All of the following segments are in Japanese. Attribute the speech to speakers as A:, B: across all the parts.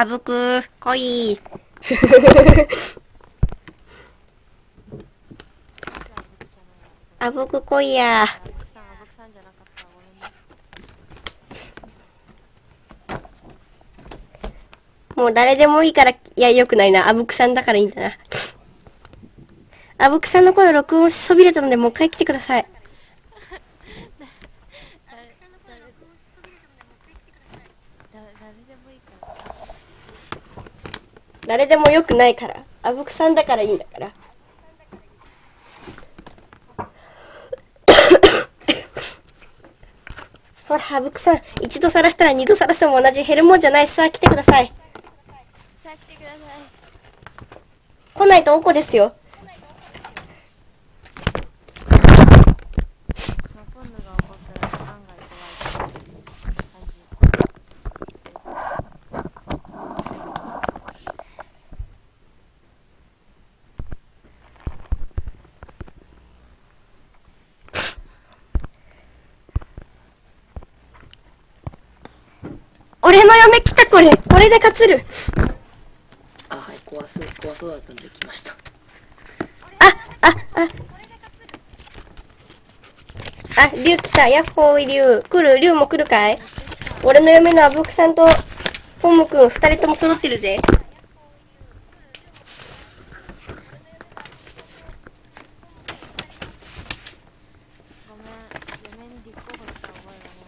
A: あぶく、来い。あぶく来いや。もう誰でもいいから、いや、よくないな。あぶくさんだからいいんだな。あぶくさんの声録音しそびれたので、もう一回来てください。
B: 誰、誰でもいいから。
A: 誰でもよくないから。あぶくさんだからいいんだから。ほら、あぶくさん。一度晒したら二度晒しても同じ減るもんじゃないしさ、来てください。
B: さあ、来てください。
A: 来ないとおこですよ。
B: まあ、ポンヌが怒ったら案外怖い感じ。
A: 俺の嫁来たこれ。これで勝つる。
C: あ、はい、怖そう、怖そうだったんで来ました。
A: あ、あ、あ。あ、竜来た。ヤッホーイ竜。来る竜も来るかい？俺の嫁のあぶくさんと、ポムくん二人とも揃ってるぜ。
B: ごめん、嫁に立候補した覚えがない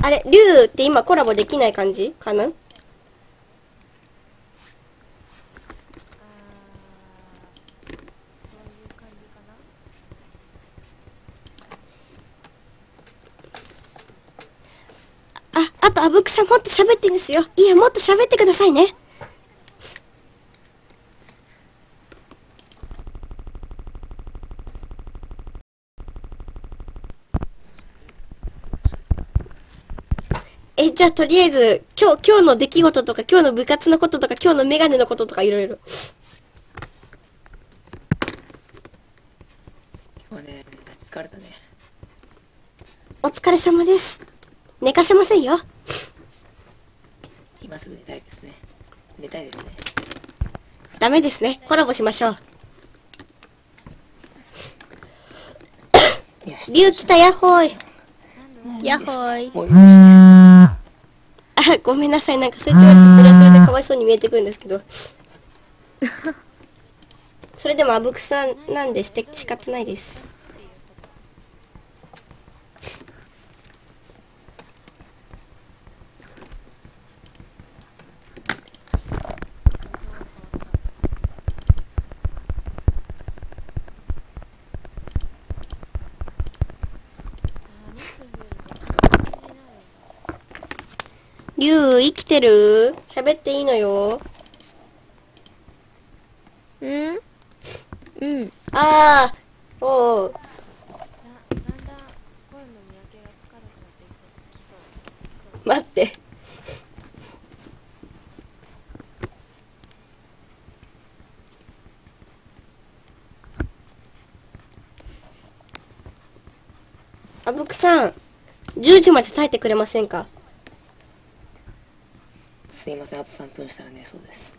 B: わ。
A: あれ、竜って今コラボできない感じ？かな？
B: あ
A: あ、とあぶくさんもっと喋ってんですよ。いや、もっと喋ってくださいね。じゃあとりあえず、今日、今日の出来事とか、今日の部活のこととか、今日のメガネのこととかいろいろ。
C: 今日はね、疲れたね。
A: お疲れ様です。寝かせませんよ。
C: 今すぐ寝たいですね。寝たいですね。
A: ダメですね。コラボしましょう。
C: よし。
A: 竜来たヤッホーイ。
B: なんで
A: ヤッホーイ。あ、ごめんなさい。なんかそう言って言われて、それはそれでかわいそうに見えてくるんですけど。それでもあぶくさんなんでして仕方ないです。
B: あーニスビルとこんな感じになる
A: 竜、生きてる？喋っていいのよ。
D: うん？うん。
A: あー、おう待って。あぶくさん、10時まで耐えてくれませんか？
C: すいません、あと3分したら寝そうです。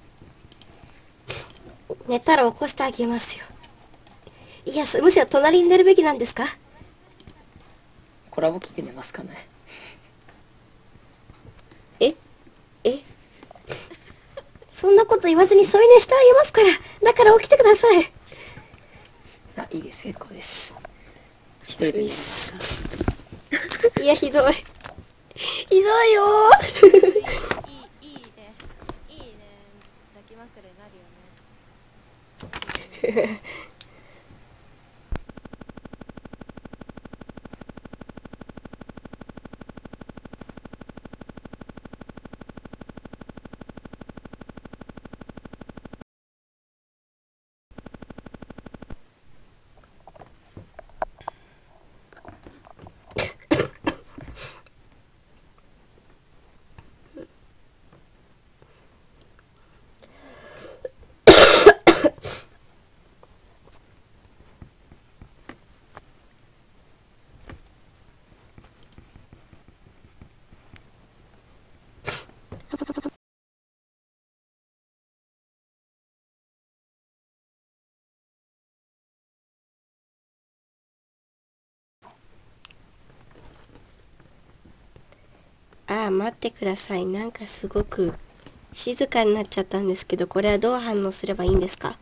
A: 寝たら起こしてあげますよ。いや、そむしろ隣に寝るべきなんですか？
C: コラボ切って寝ますかね。
A: え？え？そんなこと言わずに添い寝してあげますから。だから起きてください。
C: あ、いいです、結構です。一人で寝ますか。
A: いや、ひどい。ひどいよ
B: いいいいいいねいいね抱き枕になるよね。
A: ああ、待ってください。なんかすごく静かになっちゃったんですけど、これはどう反応すればいいんですか？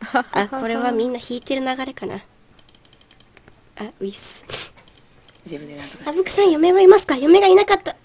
A: あ、これはみんな弾いてる流れかな？あ、ウィス。
C: 自分でなんとか
A: あ
C: して
A: ぶくさん嫁はいますか？嫁がいなかった。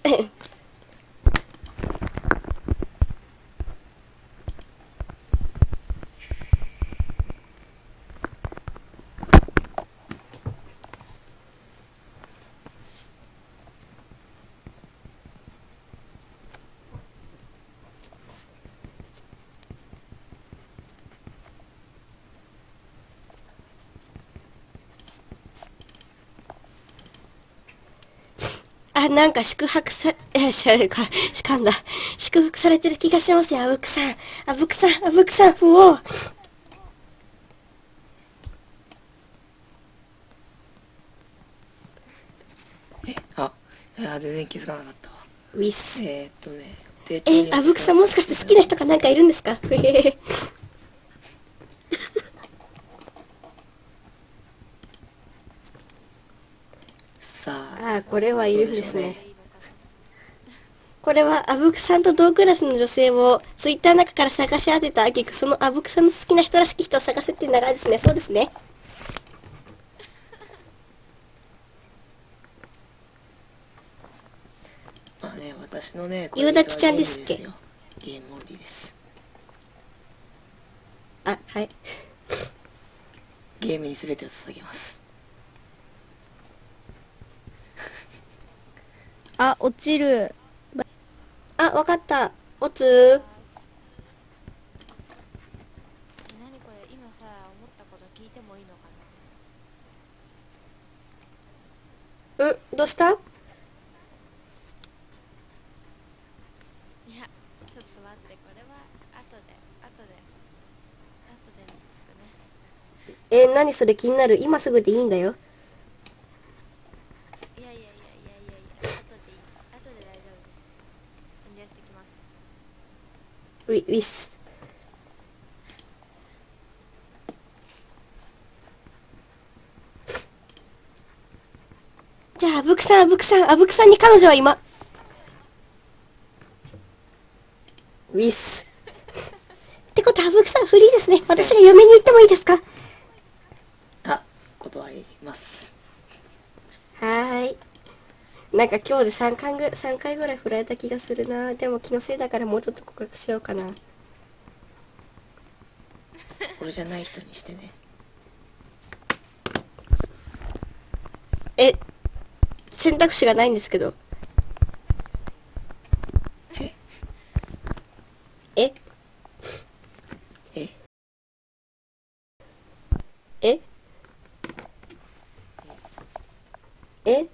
A: あ、なんか宿泊さ、え、しゃ、か、しかんだ。祝福されてる気がしますよ、あぶくさん。あぶくさん、あぶくさん、ふおう。
C: えあいや全然気づかなかったわ
A: ウィス。
C: えー、っとね
A: え
C: に、
A: あぶくさんもしかして好きな人かなんかいるんですか？ふへへ。
C: さあ
A: ああ、これはいるんですね。これは、あぶくさんと同クラスの女性をツイッターの中から探し当てた挙句、そのあぶくさんの好きな人らしき人を探せっていう流れですね。そうですね。
C: まあね私のね
A: ゆうだちちゃんですっけ？
C: ゲームオンリーです
A: あ、はい。
C: ゲームに全てを捧げます
D: あ、落ちる。
A: あ、わかった。おつ
B: え何これ今さ思ったこと聞いてもいいのかな？
A: ー。んどうした？
B: いやちょっと待ってこれは後で後で後でね
A: えー、何それ気になる？今すぐでいいんだよ。
B: いやいやいやいやいやいや後でいい後で大丈夫です遠慮してきます
A: ウィウィス。じゃあ、あぶくさん、あぶくさん、あぶくさんに彼女は今。ウィス。ってことは、あぶくさんフリーですね。私が嫁に行ってもいいですか？は
C: あ断ります
A: ーい。なんか今日で3回ぐらい、3回ぐらい振られた気がするな。でも気のせいだからもうちょっと告白しようかな。
C: 俺じゃない人にしてね
A: え、選択肢がないんですけど。え
C: え
A: ええ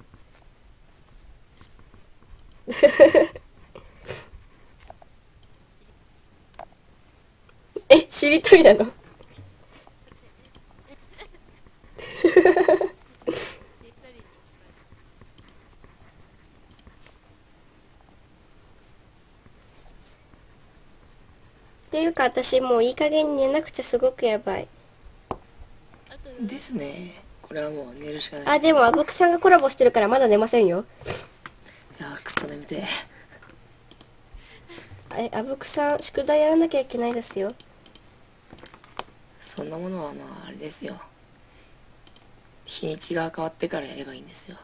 A: え、しりとりなの
B: しっ
A: ていうか私もういい加減に寝なくちゃすごくやばい。
C: ですねこれはもう寝るしかない
A: あ、でもあぶくさんがコラボしてるからまだ寝ませんよ。
C: いやーくっそ眠てえ
A: え、あぶくさん宿題やらなきゃいけないですよ。
C: そんなものはまああれですよ日にちが変わってからやればいいんですよ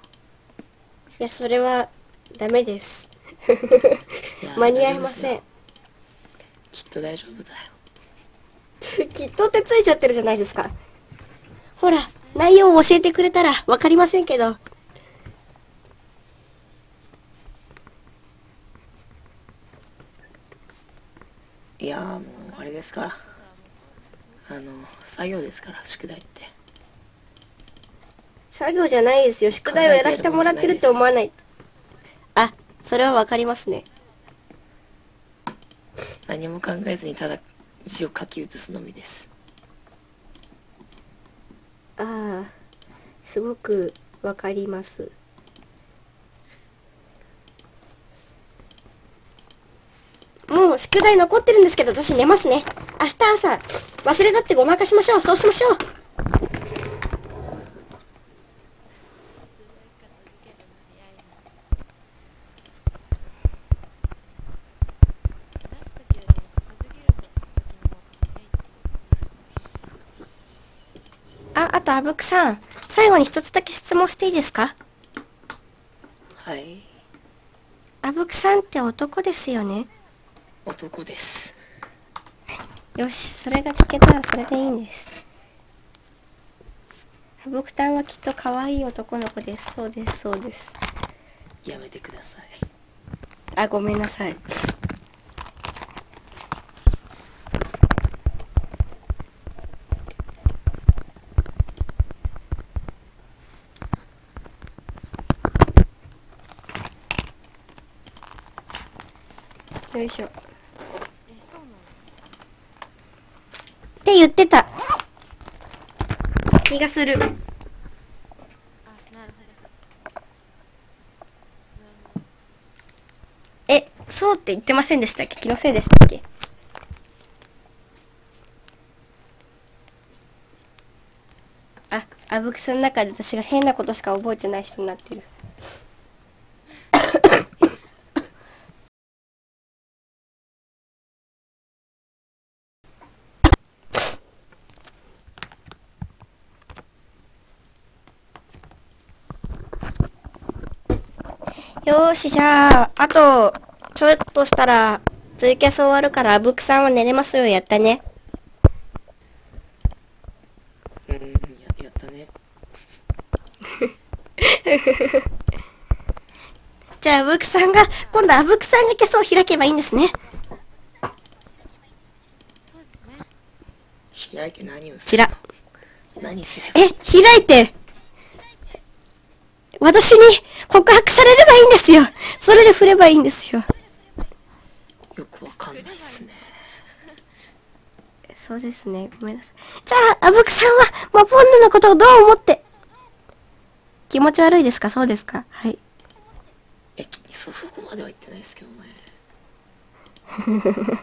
A: いや、それはダメです。間に合いません。
C: きっと大丈夫だよ
A: きっとってついちゃってるじゃないですか。ほら、内容を教えてくれたらわかりませんけど。
C: いやーもうあれですからあの作業ですから宿題って
A: 作業じゃないですよ。宿題をやらせてもらってるって思わない。あ、それはわかりますね。
C: 何も考えずにただ字を書き写すのみです
A: ああ、すごくわかります。もう宿題残ってるんですけど、私寝ますね。明日朝、忘れだってごまかしましょう。そうしましょう。あ、あと、あぶくさん、最後に一つだけ質問していいですか？
C: はい。
A: あぶくさんって男ですよね？
C: 男です。
A: よし、それが聞けたらそれでいいんです。あぶくたんはきっと可愛い男の子です。そうです、そうです。
C: やめてください
A: あ、ごめんなさい。よいしょ。っ
B: えそうなの
A: て言ってた。気がする。
B: あなるほど
A: え、そうって言ってませんでしたっけ？気のせいでしたっけ？あ、あぶくさんの中で私が変なことしか覚えてない人になってる。よーし、じゃあ、あと、ちょっとしたら、ツイキャス終わるから、あぶくさんは寝れますよ、やったね。
C: うんややったね
A: じゃあ、あぶくさんが、今度あぶくさんがキャスを開けばいいんですね。
C: 開いて何をす
A: ちら。
C: 何す
A: え、開いて、私に告白されればいいんですよ。それで振ればいいんですよ。
C: よくわかんないっすね
A: そうですね。ごめんなさい。じゃあ、あぶくさんは、マポンヌのことをどう思って？気持ち悪いですか？そうですか？はい。
C: えきそそこまでは言ってないですけどね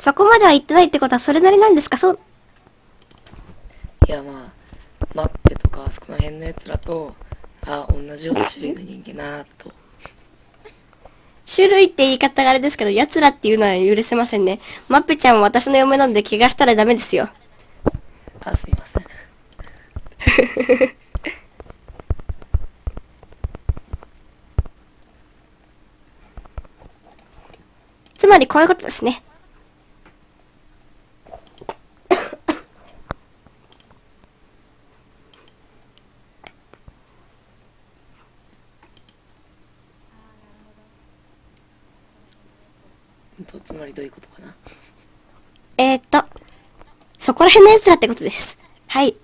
A: そこまでは言ってないってことはそれなりなんですか？そう。
C: いやまあマッペとかあそこの辺のやつらとあ同じような種類の人間なと
A: 種類って言い方があれですけど、奴らっていうのは許せませんね。マッペちゃんは私の嫁なので怪我したらダメですよ。
C: あすいません
A: つまりこういうことですね。
C: とつまりどういうことかな
A: えー、っと、そこら辺の奴らってことです。はい。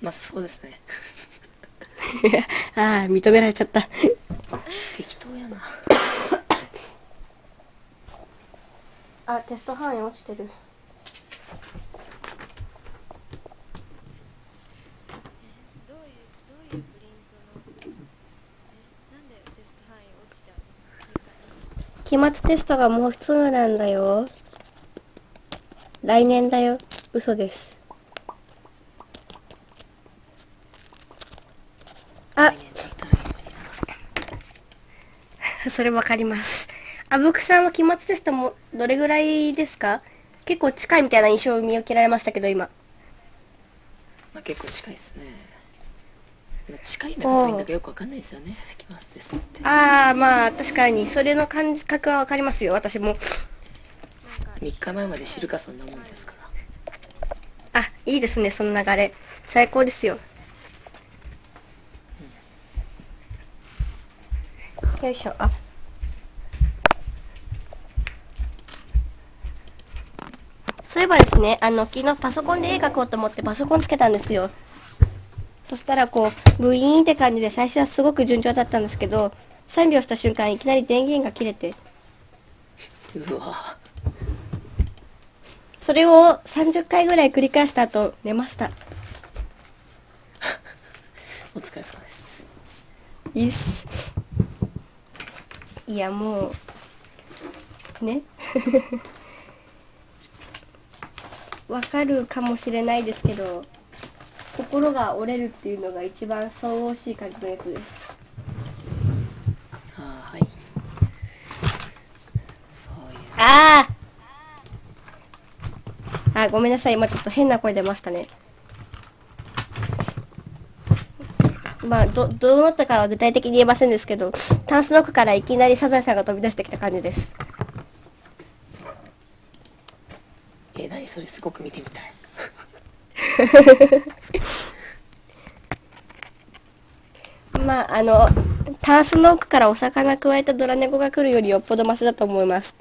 C: まあそうですね
A: ああ、認められちゃった。
C: 適当やな
A: あ、テスト範囲落ちてる。
B: どういうどういうプリントのえなんでテスト範囲落ちちゃうの床に
A: 期末テストがもうすぐなんだよ。来年だよ。嘘です。あ、それわかります。あぶくさんは期末テストもどれぐらいですか？結構近いみたいな印象を見受けられましたけど、今。
C: まあ結構近いですねまあ近いんだか遠いんだかよくわかんないですよね期末テストって
A: ああ、まあ、確かに、それの感覚はわかりますよ、私も。
B: なんか
C: 3日前まで知るかそんなもんですから
A: あ、いいですね、その流れ。最高ですよ。よいしょ。あ。そういえばですね、あの、昨日パソコンで絵描こうと思ってパソコンつけたんですよ。そしたらこう、ブイーンって感じで最初はすごく順調だったんですけど、3秒した瞬間いきなり電源が切れて、
C: うわ
A: それを30回ぐらい繰り返した後、寝ました。
C: お疲れ様です
A: いいっす。いや、もう、ね。わかるかもしれないですけど、心が折れるっていうのが一番騒々しい感じのやつです。
C: ああはいそういう
A: ああああ、ごめんなさい。今ちょっと変な声出ましたね。まあ、ど、どうなったかは具体的に言えませんですけど、タンスの奥からいきなりサザエさんが飛び出してきた感じです。
C: えー、何それ？すごく見てみたい
A: まあ、あの、タンスの奥からお魚加えたドラ猫が来るよりよっぽどマシだと思います。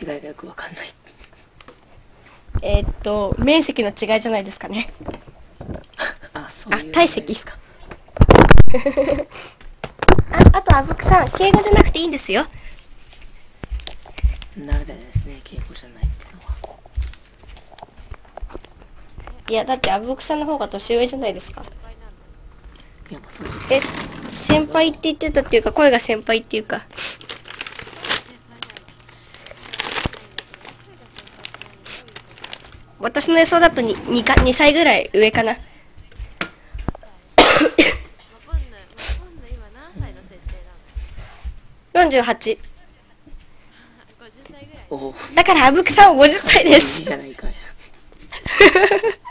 C: 違いがよくわかんない
A: えーっと、面積の違いじゃないですかね。
C: あそういう
A: あ体積
C: ですか
A: あ、あと、あぶくさん、敬語じゃなくていいんですよ。
C: なるでですね敬語じゃないっていうのはい
A: や、だってあぶくさんの方が年上じゃないですか。
C: いやまあそう
A: え、先輩って言ってたっていうか、声が先輩っていうか。私の予想だと 2, 2, か2歳ぐらい上かな。
B: まあポンヌ、まあ、ポンヌ今何歳の設定なの
A: 48。
B: 50 歳ぐらい
C: おお
A: だから、あぶくさんは50歳で
C: いい
A: す。
C: じゃないかよ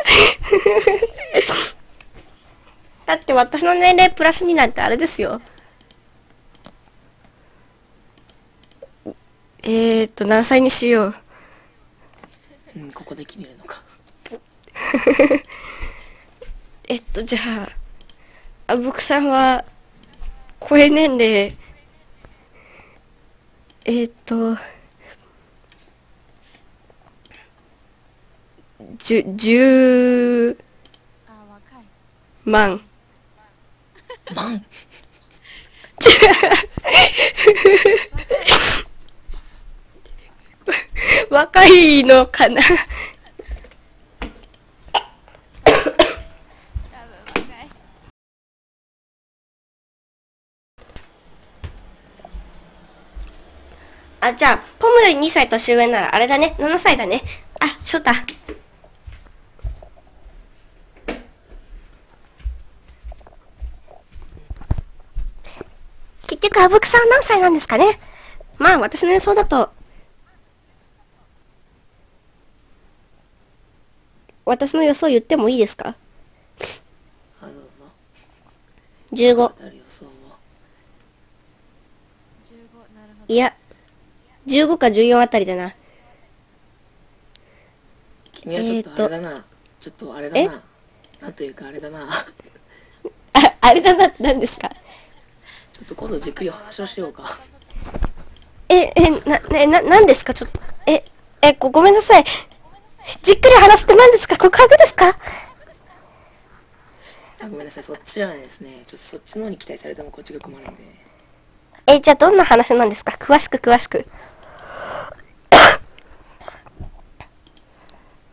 A: だって私の年齢プラス2なんてあれですよ。えーっと、何歳にしよう。
C: うんここで決めるのか
A: えっと、じゃあ、あぶくさんは、声年齢、えーっと、じゅ、10
B: あ若い
A: 万。
C: 万
A: 若いのかな？あ、じゃあ、ポムより2歳年上ならあれだね。7歳だね。あ、翔太。あぶくさん何歳なんですかね？まあ、私の予想だと、私の予想言ってもいいですか？
C: あどうぞ
A: ?15
C: 当。たる予想を
B: 15なるほど。
A: いや、15か14あたりだな。
C: 君はちょっとあれだな、ちょっとあれだな。なんというかあれだな。
A: あ、あれだな、何ですか？
C: ちょっと今度じっくりお話をしようか。
A: え、え、な、ね、な、なんですか？ちょっと、え、え、ご、ごめんなさい。じっくり話して何ですか？告白ですか？
C: あごめんなさい。そっちじゃないですねちょっとそっちの方に期待されてもこっちが困るんで。
A: え、じゃあどんな話なんですか？詳しく詳しく。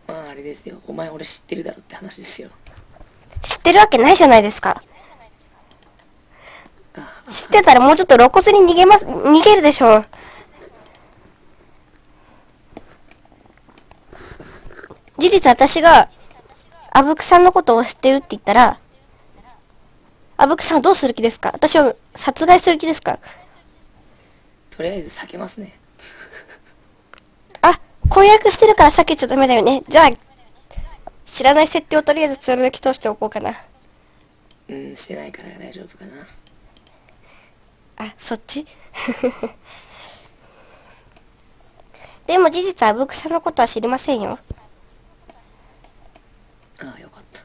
C: まああれですよ。お前俺知ってるだろって話ですよ。
A: 知ってるわけないじゃないですか。
C: あ
A: 知ってたらもうちょっと露骨に逃げます、逃げるでしょう。事実私が、あぶくさんのことを知ってるって言ったら、あぶくさんはどうする気ですか？私を殺害する気ですか？
C: とりあえず避けますね
A: あ、婚約してるから避けちゃダメだよね。じゃあ、知らない設定をとりあえず貫き通しておこうかな。
C: うんしてないから大丈夫かな
A: あ、そっち？でも事実はブクさんのことは知りませんよ。
C: ああよかった。
B: え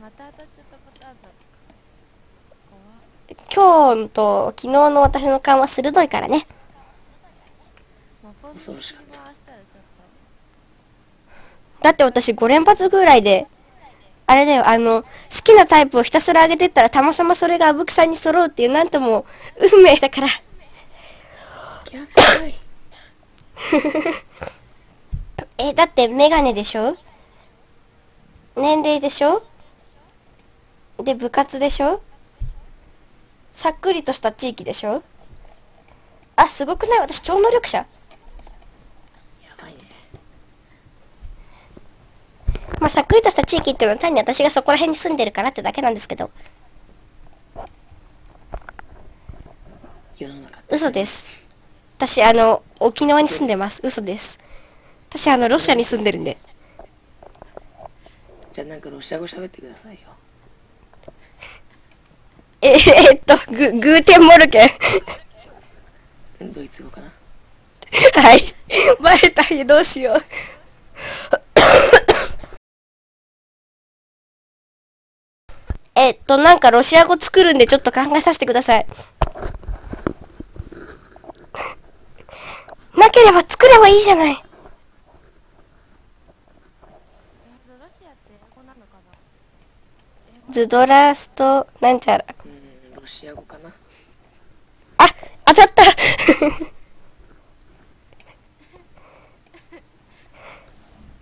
B: また当たっちゃったパターンだ。
A: 今日と昨日の私の勘は鋭いからね。
C: 恐ろしかった。
A: だって私5連発ぐらいで、あれだよ、あの、好きなタイプをひたすら上げてったらたまさまそれがあぶくさんに揃うっていうなんとも運命だから。え、だってメガネでしょ？年齢でしょ？で、部活でしょ？さっくりとした地域でしょ？あ、すごくない？私超能力者。
C: やばいね
A: まあ、さっくりとした地域っていうのは単に私がそこら辺に住んでるからってだけなんですけど。
C: 世の中って
A: 嘘です。私、あの、沖縄に住んでます。嘘です。私あの、ロシアに住んでるんで。
C: じゃあなんかロシア語喋ってくださいよ
A: ええっと、グ、グーテンモルケン。
C: ドイツ語かな
A: はい。バレたよ、どうしよう。えっと、なんかロシア語作るんでちょっと考えさせてください。なければ作ればいいじゃない。ズドラスト、なんちゃら。
C: うんロシア語かな
A: あ、当たった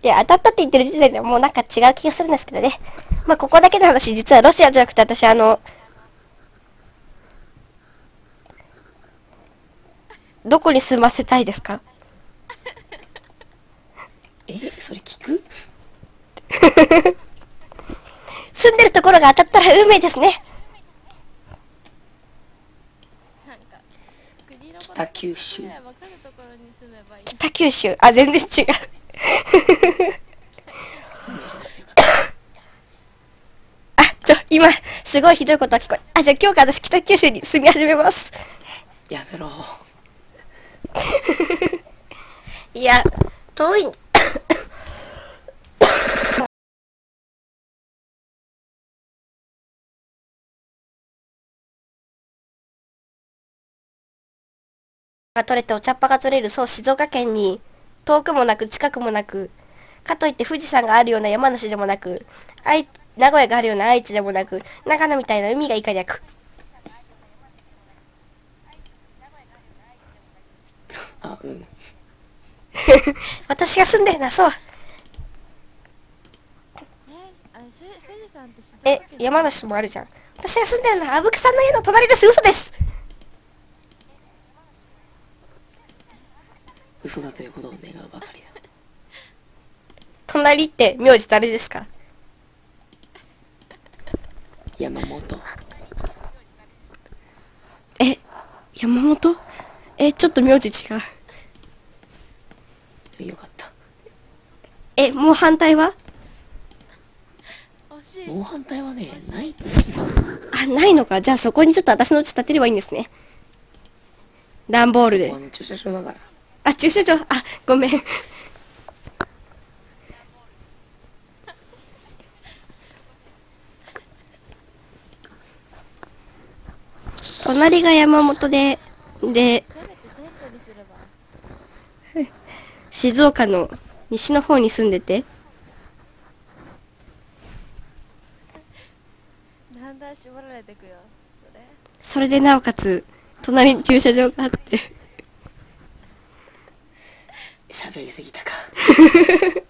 A: いや、当たったって言ってる時点でもうなんか違う気がするんですけどね。まあ、ここだけの話、実はロシアじゃなくて私あの、どこに住ませたいですか？
C: えそれ聞く？
A: 住んでるところが当たったら運命ですね。
C: 北九州
A: 北九州。あ、全然違う。あ、ちょ、今、すごいひどいことが聞こえ。あ、じゃあ今日から私北九州に住み始めます。
C: やめろ
A: いや、遠い。が取れてお茶っ葉が取れる、そう、静岡県に、遠くもなく近くもなく、かといって富士山があるような山梨でもなく、愛、名古屋があるような愛知でもなく、長野みたいな海がいかにゃく。
C: あうん
A: 私が住んでるのはそう。
B: え山
A: 梨もあるじゃん。私が住んでるのはあぶくさんの家の隣です。嘘です。
C: 嘘だということを願うばかりだ。
A: 隣って名字誰ですか？
C: 山本。
A: え、山本？え、ちょっと名字違う。
C: よかった。
A: え、もう反対は？
C: もう反対はねないない
A: あ、ないのか。じゃあそこにちょっと私の家建てればいいんですね。段ボールで。
C: 駐車場だから
A: あ、駐車場。あ、ごめん。隣が山本で、で、静岡の西の方に住んでて、
B: だんだん絞られてくよそれ
A: それでなおかつ、隣に駐車場があって、
C: 喋りすぎたか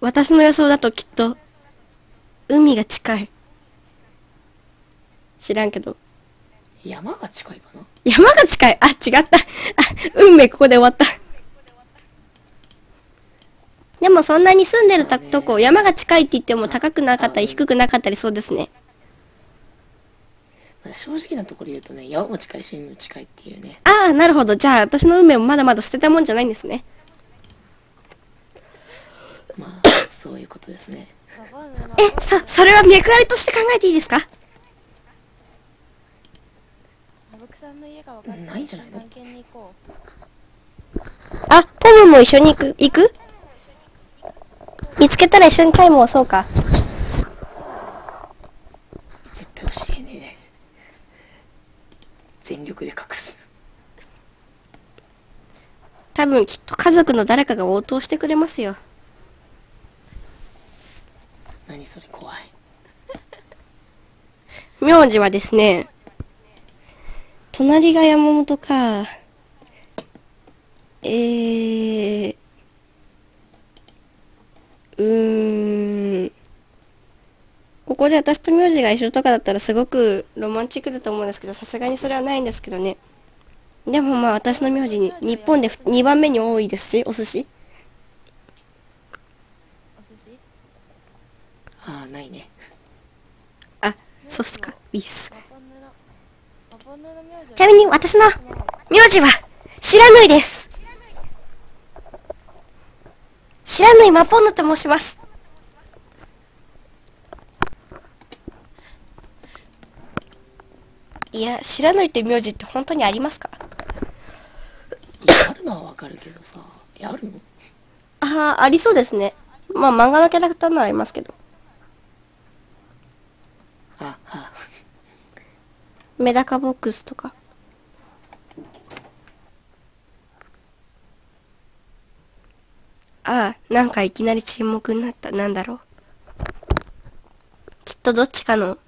A: 私の予想だときっと、海が近い。知らんけど。
C: 山が近いかな？
A: 山が近い。あ、違った。あ、運命ここで終わった。でもそんなに住んでるたとこ、山が近いって言っても高くなかったり低くなかったりそうですね。
C: まあ正直なところ言うとね山も近いし海も近いっていうね。
A: ああ、なるほど。じゃあ私の運命もまだまだ捨てたもんじゃないんですね。
C: まあそういうことですね。
A: え、そ、それは脈ありとして考えていいですか？
B: あぶくさんの家が分
C: ないんじゃないの？
A: あ、ポムも一緒に行く？行く？見つけたら一緒にチャイムを押そうか。
C: 絶対教全力で隠す
A: 多分きっと家族の誰かが応答してくれますよ。
C: 何それ怖い
A: 名字はですね、隣が山本か、えー、うーん、ここで私と名字が一緒とかだったらすごくロマンチックだと思うんですけど、さすがにそれはないんですけどね。でもまあ私の名字に日本で2番目に多いですし、お寿司。
C: ああないね
A: あ、そうっすか。いいっす。
B: バポンヌのバポンヌの名字は？
A: ちなみに私の名字は白縫いです。知らぬいマポンヌと申します。いや、知らぬいって名字って本当にありますか？
C: いやあるのはわかるけどさいやあるの？
A: ああ、ありそうですね。まあ漫画のキャラクターならありますけど。
C: ああ
A: メダカボックスとか。ああ、なんかいきなり沈黙になった。なんだろう。きっとどっちかの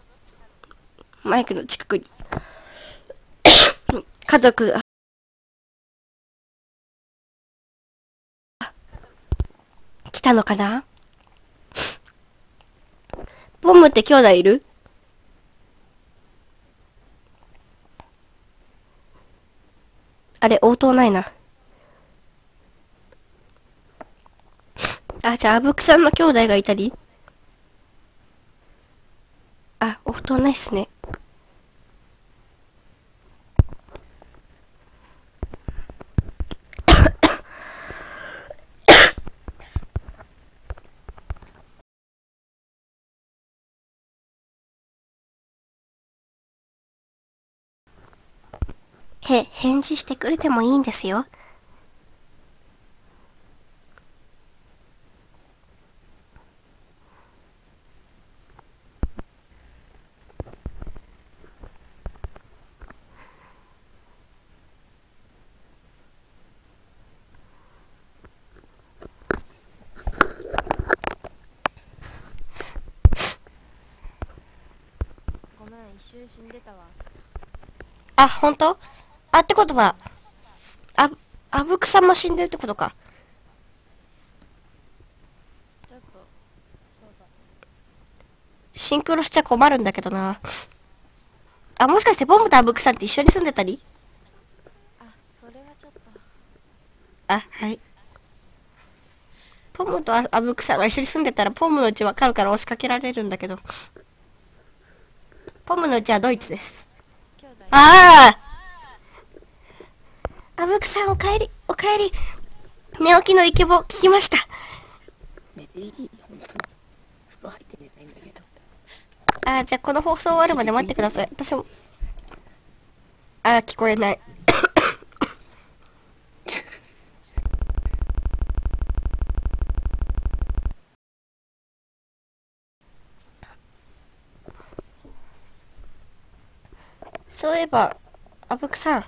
A: マイクの近くに家族が来たのかな？ポムって兄弟いる？あれ、応答ないな。あ、じゃあ、あぶくさんの兄弟がいたり？あ、応答ないっすね。へ、返事してくれてもいいんですよ。
B: ごめん一周死んでたわ
A: あ、本当？あ、ってことは、あ、あぶくさんも死んでるってことか。
B: ちょっとそうだ
A: シンクロしちゃ困るんだけどな。あ、もしかしてボムとあぶくさんって一緒に住んでたり？
B: あそれはちょっと
A: あ、はい。ポムとああぶくさんが一緒に住んでたらポムのうちわかるから押しかけられるんだけど。ポムのうちはドイツです。あああぶくさんおかえり、おかえり。寝起きのイケボ聞きました。
C: 寝ていい？本当に風呂入って寝たいんだけど
A: あーじゃあこの放送終わるまで待ってください。私も。あー聞こえない。そういえば、あぶくさん。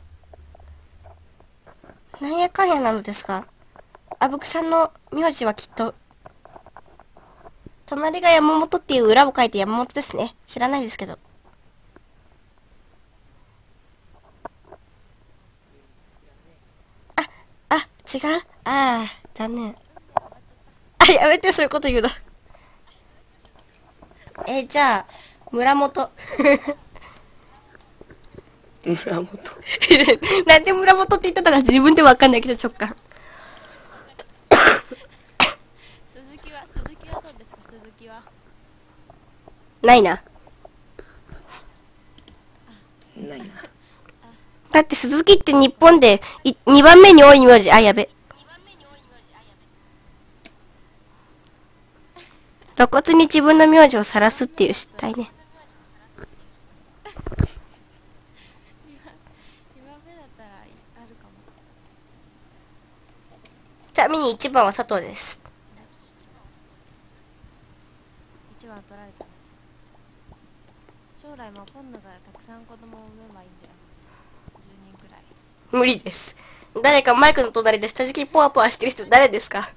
A: なんやかんやなのですが、あぶくさんの名字はきっと隣が山本っていう裏を書いて山本ですね。知らないですけど。あ、あ、違うああ、残念。あ、やめて、そういうこと言うの。えじゃあ、村本。
C: 村本
A: なんで村本って言ったのか自分でわかんないけど直感。
B: 鈴木は鈴木はどうですか鈴木は
A: ないな。
C: ないな
A: だって鈴木って日本で2番目に多い名字。あ、やべ。露骨に自分の名字を晒すっていう失態ね。
B: 今目だったらいあるかも
A: ちなみに1番は佐藤です。
B: 一番取られたね将来もポンヌがたくさん子供を産めばいいんだよ10人くらい
A: 無理です。誰かマイクの隣で下敷きポワポワしてる人誰ですか？